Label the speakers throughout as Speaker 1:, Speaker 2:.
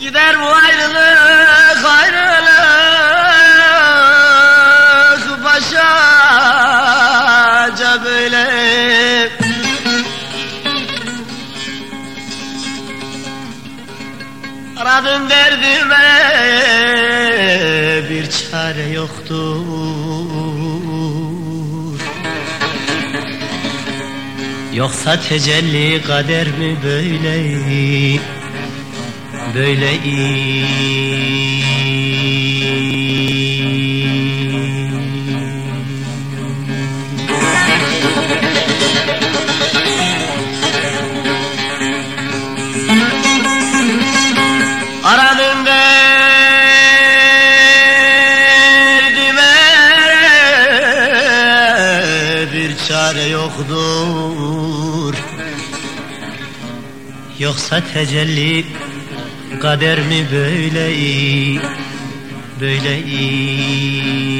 Speaker 1: Gider bu ayrılık ayrılık başaca böyle. Aradım derdime bir çare yoktur. Yoksa tecelli kader mi böyle Böyle Aranın derdime bir çare yoktur. Yoksa tecelli kader mi böyle böyle Aman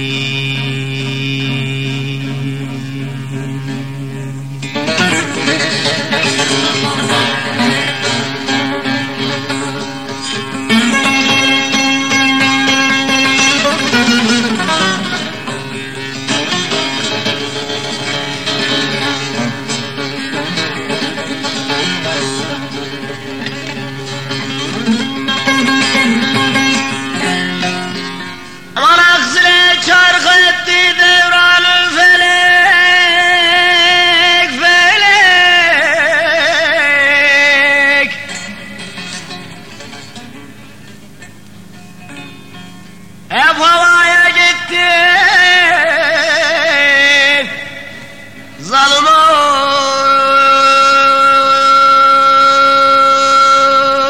Speaker 1: Hep havaya gitti Zalim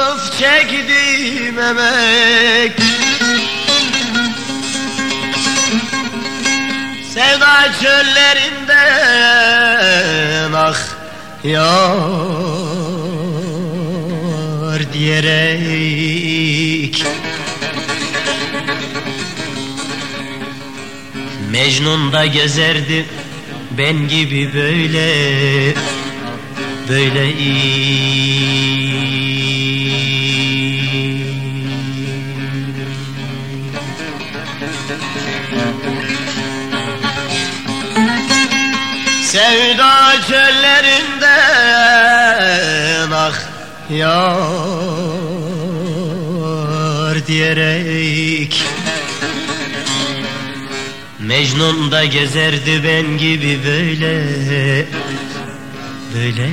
Speaker 1: of çektim emek. Sevda çöllerinden ah yar diyerek Mecnun da gezerdi ben gibi böyle böyle Sevda çöllerinden ah yar diyerek Mecnun da gezerdi ben gibi böyle böyle